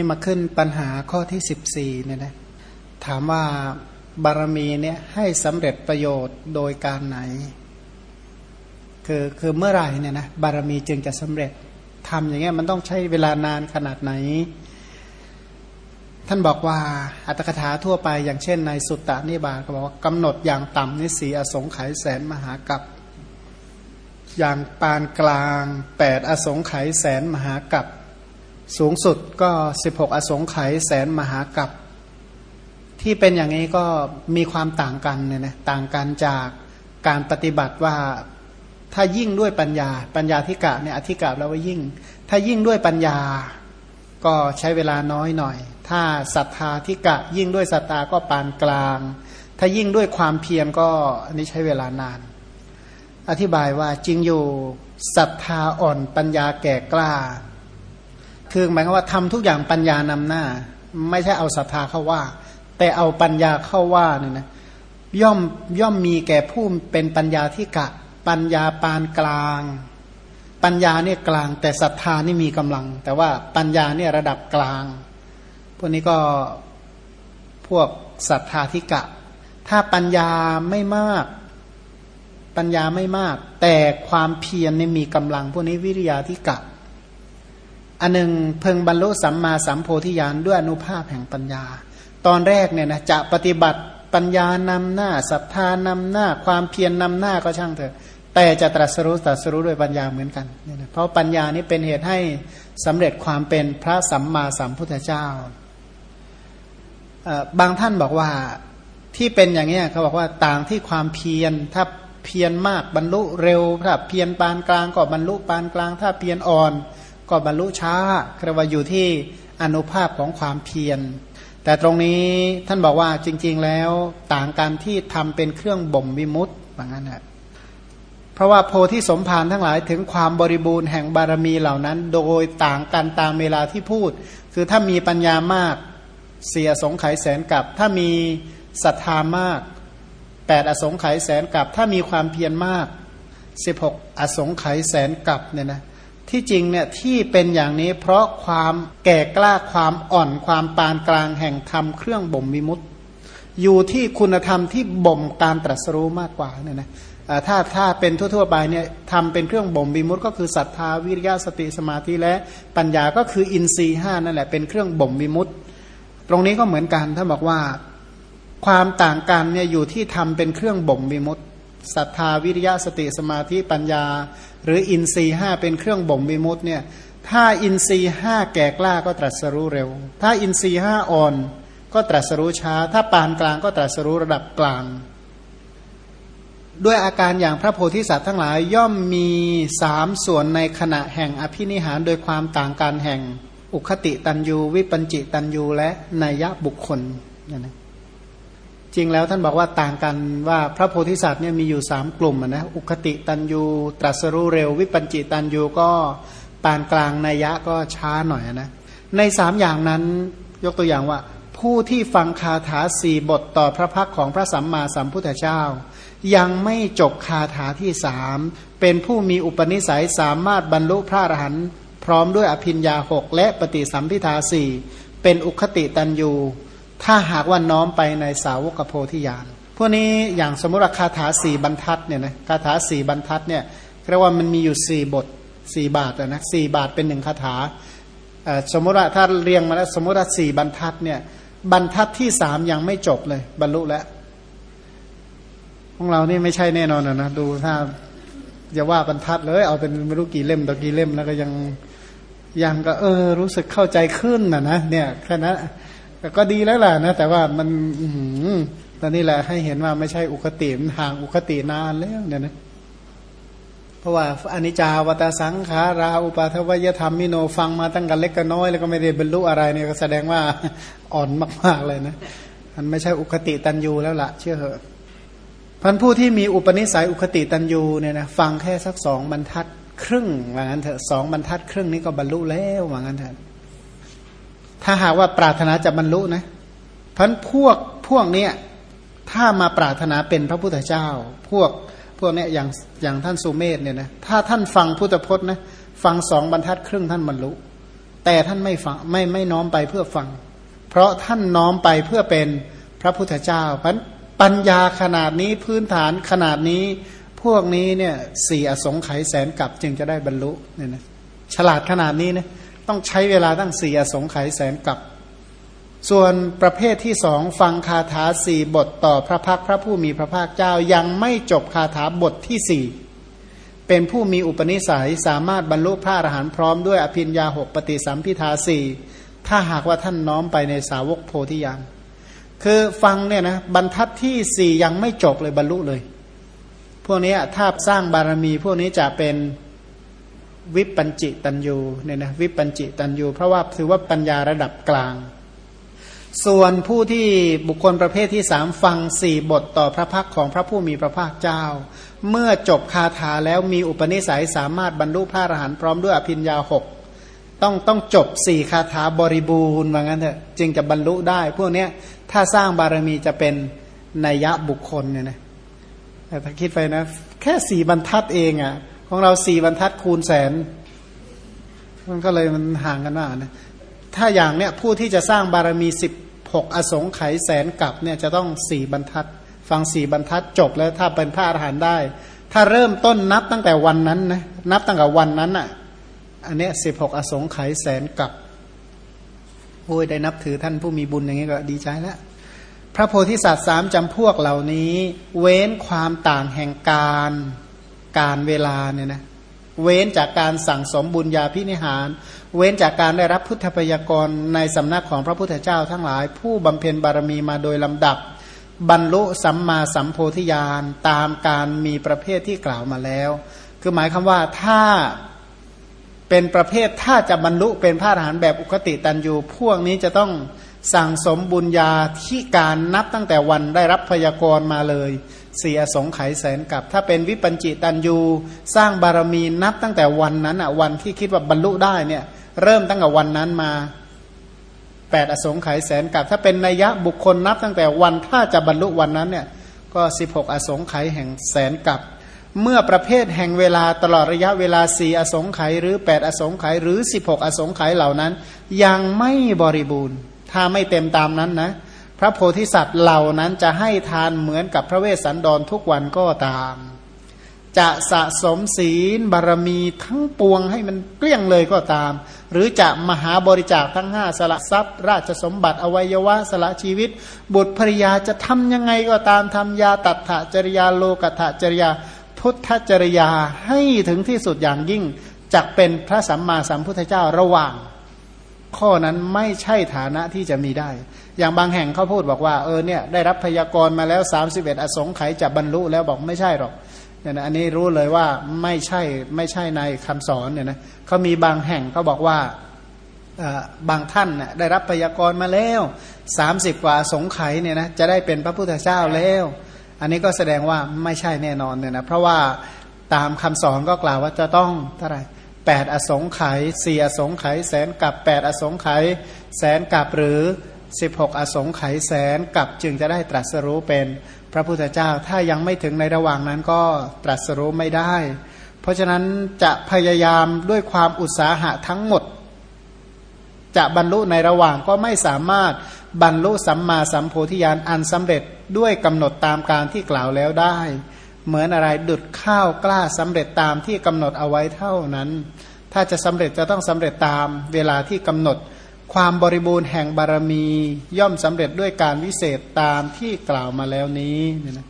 นี่มาขึ้นปัญหาข้อที่สิบสี่เนี่ยนะถามว่าบารมีเนี่ยให้สำเร็จประโยชน์โดยการไหน คือคือเมื่อไหร่เนี่ยนะบารมีจึงจะสำเร็จทำอย่างเงี้ยมันต้องใช้เวลานานขนาดไหน ท่านบอกว่าอัตถกถาทั่วไปอย่างเช่นในสุตตานิบาตก็บอกว่ากำหนดอย่างต่ำนี่สีอสงไขยแสนมหากับอย่างปานกลางแปดอสงไขยแสนมหากับ สูงสุดก็สิบหกอสงไขยแสนมหากับ ที่เป็นอย่างนี้ก็มีความต่างกันเนี่ยนะต่างกันจากการปฏิบัติว่าถ้ายิ่งด้วยปัญญา ปัญญาธิกะเนี่ยอธิกะแล้วว่ายิ่ง ถ้ายิ่งด้วยปัญญา ก็ใช้เวลาน้อยหน่อย ถ้าศรัทธาธิกะ ยิ่งด้วยศรัทธาก็ปานกลาง ถ้ายิ่งด้วยความเพียรก็อันนี้ใช้เวลานาน อธิบายว่าจริงอยู่ศรัทธาอ่อนปัญญาแก่กล้า คือหมายความว่าทำทุกอย่างปัญญานำหน้า ไม่ใช่เอาศรัทธาเข้าว่า แต่เอาปัญญาเข้าว่าเนี่ยนะย่อมย่อมมีแก่ผู้เป็นปัญญาที่กะ ปัญญาปานกลาง ปัญญาเนี่ยกลาง แต่ศรัทธานี่มีกำลัง แต่ว่าปัญญาเนี่ยระดับกลาง พวกนี้ก็พวกศรัทธาที่กะ ถ้าปัญญาไม่มาก ปัญญาไม่มาก แต่ความเพียรเนี่ยมีกำลัง พวกนี้วิริยาที่กะ อันหนึ่งเพึงบรรลุสัมมาสัมโพธิญาณด้วยอนุภาพแห่งปัญญา ตอนแรกเนี่ยนะจะปฏิบัติปัญญานำหน้าศรัทธานำหน้า ความเพียรนนำหน้าก็ช่างเถอะ แต่จะตรัสรู้ตรัสรู้ด้วยปัญญาเหมือนกันเนี่ยนะเพราะปัญญานี้เป็นเหตุให้สำเร็จความเป็นพระสัมมาสัมพุทธเจ้า บางท่านบอกว่าที่เป็นอย่างนี้เขาบอกว่าต่างที่ความเพียรถ้าเพียรมากบรรลุเร็ว ถ้าเพียรปานกลางก็บรรลุปานกลาง ถ้าเพียรอ่อน ก็บรรลุช้าเรียกว่าอยู่ที่อนุภาพของความเพียร แต่ตรงนี้ท่านบอกว่าจริง ๆแล้วต่างกันที่ทำเป็นเครื่องบ่มวิมุตต์ว่างั้นนะเพราะว่าโพธิสมภารทั้งหลายถึงความบริบูรณ์แห่งบารมีเหล่านั้น โดยต่างกันตามเวลาที่พูด คือถ้ามีปัญญามากเสียสงไขยแสนกับ ถ้ามีศรัทธามากแปดอสงไขยแสนกับ ถ้ามีความเพียรมากสิบหกอสงไขยแสนกับเนี่ยนะ ที่จริงเนี่ยที่เป็นอย่างนี้เพราะความแก่กล้าความอ่อนความปานกลางแห่งธรรมเครื่องบ่มวิมุตตอยู่ที่คุณธรรมที่บ่มการตรัสรู้มากกว่าเนี่ยนะถ้าถ้าเป็นทั่วๆไปเนี่ยทำเป็นเครื่องบ่มวิมุตต์ก็คือศรัทธาวิริยะสติสมาธิและปัญญาก็คืออินทรีห้านั่นแหละเป็นเครื่องบ่มวิมุตต์ตรงนี้ก็เหมือนกันถ้าบอกว่าความต่างกันเนี่ยอยู่ที่ทำเป็นเครื่องบ่มวิมุตต์ศรัทธาวิริยะสติสมาธิปัญญา หรืออินทรีห้าเป็นเครื่องบ่มวิมุตเนี่ยถ้าอินทรีห้าแก่กล้าก็ตรัสรู้เร็ว ถ้าอินทรีห้าอ่อนก็ตรัสรู้ช้า ถ้าปานกลางก็ตรัสรู้ระดับกลาง ด้วยอาการอย่างพระโพธิสัตว์ทั้งหลายย่อมมีสามส่วนในขณะแห่งอภินิหารโดยความต่างกันแห่ง อุคติตันยูวิปัญจิตันยูและนัยบุคคลนะ จริงแล้วท่านบอกว่าต่างกันว่าพระโพธิสัตว์เนี่ยมีอยู่สามกลุ่มนะอุคติตันยูตรัสรู้เร็ว วิปัญจิตันยูก็ปานกลางนัยยะก็ช้าหน่อยนะในสามอย่างนั้นยกตัวอย่างว่า ผู้ที่ฟังคาถาสี่บทต่อพระพักของพระสัมมาสัมพุทธเจ้า ยังไม่จบคาถาที่สามเป็นผู้มีอุปนิสัยสามารถบรรลุพระอรหันต์พร้อมด้วยอภินยาหกและปฏิสัมพิทาสี่เป็นอุคติตันยู ถ้าหากว่าน้อมไปในสาวกโพธิญาณพวกนี้อย่างสมมติคาถาสี่บรรทัดเนี่ยนะคาถาสี่บรรทัดเนี่ยเรียกว่ามันมีอยู่สี่บทสี่บาทนะสี่บาทเป็นหนึ่งคาถาสมมติว่าถ้าเรียงมาแล้วสมมติว่าสี่บรรทัดเนี่ยบรรทัดที่สามยังไม่จบเลย บรรลุแล้วของเรานี่ไม่ใช่แน่นอนนะดูถ้าอย่าว่าบรรทัดเลย เอาเป็นไม่รู้กี่เล่มต่อกี่เล่มแล้วก็ยังยังก็เออรู้สึกเข้าใจขึ้นนะนะเนี่ยแค่นั้น แต่ก็ดีแล้วล่ะนะ แต่ว่ามันตอนนี้แหละให้เห็นว่าไม่ใช่อุคติมันห่างอุคตินานแล้วเนี่ยนะเพราะว่าอนิจจาวตาสังขาราอุปาทวยธรรมมิโนฟังมาตั้งกันเล็กกันน้อย แล้วก็ไม่ได้บรรลุอะไรเนี่ยก็แสดงว่าอ่อนมาก ๆเลยนะมันไม่ใช่อุคติตันยูแล้วละ่ะ เชื่อเหอะพันผู้ที่มีอุปนิสัยอุคติตันยูเนี่ยนะฟังแค่สักสองบรรทัดครึ่งว่างั้นเถอะสองบรรทัดครึ่งนี้ก็บรรลุแล้วว่างั้นเถอะ ถ้าหากว่าปรารถนาจะบรรลุนะพันพวกพวกเนี้ยถ้ามาปรารถนาเป็นพระพุทธเจ้า พวกพวกเนี้ยอย่างอย่างท่านสุเมธเนี่ยนะถ้าท่านฟังพุทธพจน์นะฟังสองบรรทัดครึ่งท่านบรรลุ แต่ท่านไม่ฟังไม่ไม่น้อมไปเพื่อฟัง เพราะท่านน้อมไปเพื่อเป็นพระพุทธเจ้าพันปัญญาขนาดนี้พื้นฐานขนาดนี้ พวกนี้เนี่ยสี่อสงไขยแสนกับจึงจะได้บรรลุเนี่ยนะฉลาดขนาดนี้นะ ต้องใช้เวลาตั้งสี่อสงไขยแสนกับ ส่วนประเภทที่สองฟังคาถาสี่บทต่อพระพักพระผู้มีพระภาคเจ้ายังไม่จบคาถาบทที่สี่เป็นผู้มีอุปนิสัยสามารถบรรลุพระอรหันต์พร้อมด้วยอภิญญาหกปฏิสัมพิทาสี่ถ้าหากว่าท่านน้อมไปในสาวกโพธิญาณคือฟังเนี่ยนะบรรทัดที่สี่ยังไม่จบเลยบรรลุเลย พวกนี้ถ้าสร้างบารมีพวกนี้จะเป็น วิปัญจิตันยูเนี่ยนะวิปัญจิตันยูเพราะว่าถือว่าปัญญาระดับกลาง ส่วนผู้ที่บุคคลประเภทที่สามฟังสี่บทต่อพระพักของพระผู้มีพระภาคเจ้า เมื่อจบคาถาแล้วมีอุปนิสัยสามารถบรรลุพระอรหันต์พร้อมด้วยอภิญญาหกต้องต้องจบสี่คาถาบริบูรณ์ว่างั้นเถอะจึงจะบรรลุได้ พวกเนี้ยถ้าสร้างบารมีจะเป็นนัยยะบุคคลเนี่ยนะแต่ถ้าคิดไปนะ แค่สี่บรรทัดเองอะ่ะ ของเราสี่บรรทัดคูณแสน มันก็เลยมันห่างกันมากนะถ้าอย่างเนี้ยผู้ที่จะสร้างบารมีสิบหกอสงไขยแสนกับเนี่ยจะต้องสี่บรรทัด ฟังสี่บรรทัดจบแล้วถ้าเป็นพระอรหันต์ได้ ถ้าเริ่มต้นนับตั้งแต่วันนั้นนะนับตั้งแต่วันนั้นอะอันเนี้ยสิบหกอสงไขยแสนกับโอ้ยได้นับถือท่านผู้มีบุญอย่างนี้ก็ดีใจแล้วพระโพธิสัตว์สามจำพวกเหล่านี้ เว้นความต่างแห่งการ การเวลาเนี่ยนะเว้นจากการสั่งสมบุญญาพินิหาร เว้นจากการได้รับพุทธพยากรในสำนักของพระพุทธเจ้าทั้งหลาย ผู้บำเพ็ญบารมีมาโดยลำดับ บรรลุสัมมาสัมโพธิญาณตามการมีประเภทที่กล่าวมาแล้ว คือหมายคำว่าถ้าเป็นประเภทถ้าจะบรรลุเป็นพระอรหันต์แบบอุคติตันยูพวกนี้จะต้องสั่งสมบุญญาที่การนับตั้งแต่วันได้รับพยากรมาเลย สียสงไขยแสนกับ ถ้าเป็นวิปัญจิตันยูสร้างบารมีนับตั้งแต่วันนั้นอะวันที่คิดว่าบรรลุได้เนี่ยเริ่มตั้งแต่วันนั้นมาแปดอสงไขยแสนกับ ถ้าเป็นนัยยะบุคคลนับตั้งแต่วันถ้าจะบรรลุวันนั้นเนี่ยก็สิบหกอสงไขยแห่งแสนกับ เมื่อประเภทแห่งเวลาตลอดระยะเวลาสี่อสงไขยหรือแปดอสงไขยหรือสิบหกอสงไขยเหล่านั้น ยังไม่บริบูรณ์ ถ้าไม่เต็มตามนั้นนะ พระโพธิสัตว์เหล่านั้นจะให้ทานเหมือนกับพระเวสสันดรทุกวันก็ตาม จะสะสมศีลบารมีทั้งปวงให้มันเกลี้ยงเลยก็ตาม หรือจะมหาบริจาคทั้งห้าสละทรัพย์ ราชสมบัติอวัยวะสละชีวิต บุตรภริยาจะทำยังไงก็ตามทำยาตัดถจริยาโลกถะจริยาพุทธจริยาให้ถึงที่สุดอย่างยิ่งจักเป็นพระสัมมาสัมพุทธเจ้าระหว่าง ข้อนั้นไม่ใช่ฐานะที่จะมีได้ อย่างบางแห่งเขาพูดบอกว่าเออเนี่ยได้รับพยากรณ์มาแล้ว 31 อสงไขยจะบรรลุแล้วบอกไม่ใช่หรอกเนี่ยนะอันนี้รู้เลยว่าไม่ใช่ไม่ใช่ในคำสอนเนี่ยนะเขามีบางแห่งเขาบอกว่าบางท่านน่ยได้รับพยากรณ์มาแล้ว 30 กว่าสงไขยเนี่ยนะจะได้เป็นพระพุทธเจ้าแล้ว อันนี้ก็แสดงว่าไม่ใช่แน่นอนเนี่ยนะเพราะว่าตามคำสอนก็กล่าวว่าจะต้องเท่าไหร่ แปดอสงไขยสี่อสงไขยแสนกับแปดอสงไขยแสนกับหรือสิบหกอสงไขยแสนกับจึงจะได้ตรัสรู้เป็นพระพุทธเจ้าถ้ายังไม่ถึงในระหว่างนั้นก็ตรัสรู้ไม่ได้ เพราะฉะนั้นจะพยายามด้วยความอุตสาหะทั้งหมด จะบรรลุในระหว่างก็ไม่สามารถบรรลุสัมมาสัมโพธิญาณอันสำเร็จด้วยกำหนดตามการที่กล่าวแล้วได้ เหมือนอะไรดุดข้าวกล้าสำเร็จตามที่กำหนดเอาไว้เท่านั้น ถ้าจะสำเร็จจะต้องสำเร็จตามเวลาที่กำหนด ความบริบูรณ์แห่งบารมี ย่อมสำเร็จด้วยการวิเศษตามที่กล่าวมาแล้วนี้เนี่ยนะ